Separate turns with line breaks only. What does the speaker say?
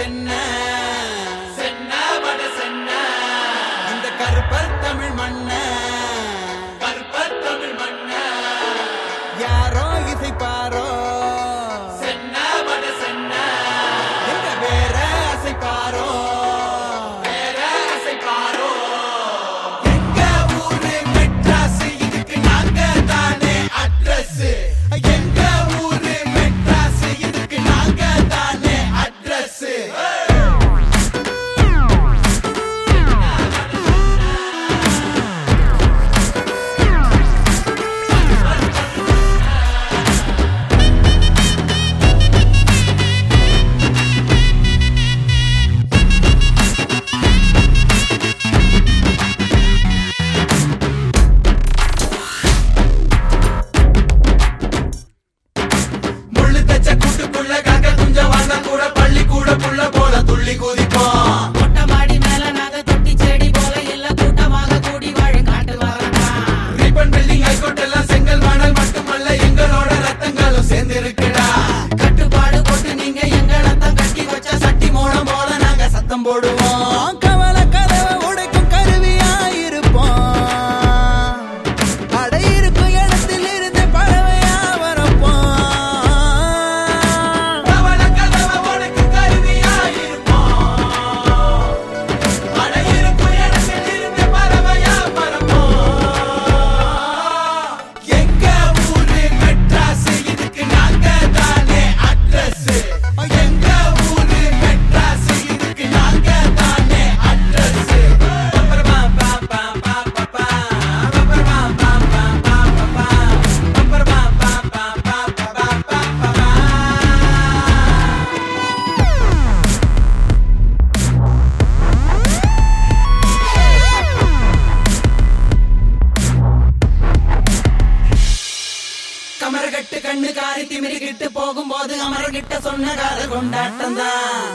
சென்ன சென்ன வட சென்ன. இந்த கருப்பர் தமிழ் மண்ண கருப்பர் தமிழ் மண்ண யாரோ இசைப்பாரோ போல துள்ளி குதிப்போம்
மொட்டை மாடி மேல நாங்க தொட்டி செடி போல இல்ல கூட்டமாக கூடி வாழும் காட்டு
ரீபன் பில்டிங் ஹைகோர்ட் எல்லாம் செங்கல் மணல் மட்டுமல்ல எங்களோட ரத்தங்களும் சேர்ந்து இருக்குடா
கட்டுப்பாடு போட்டு நீங்க எங்களத்தான் கட்டி வச்ச சட்டி மூலம் போல நாங்க
சத்தம் போடுவோம்.
கண்ணு காரி திமிரி திமிரிக்கிட்டு போகும்போது அமரகிட்ட சொன்ன கால கொண்டாட்டம் தான்.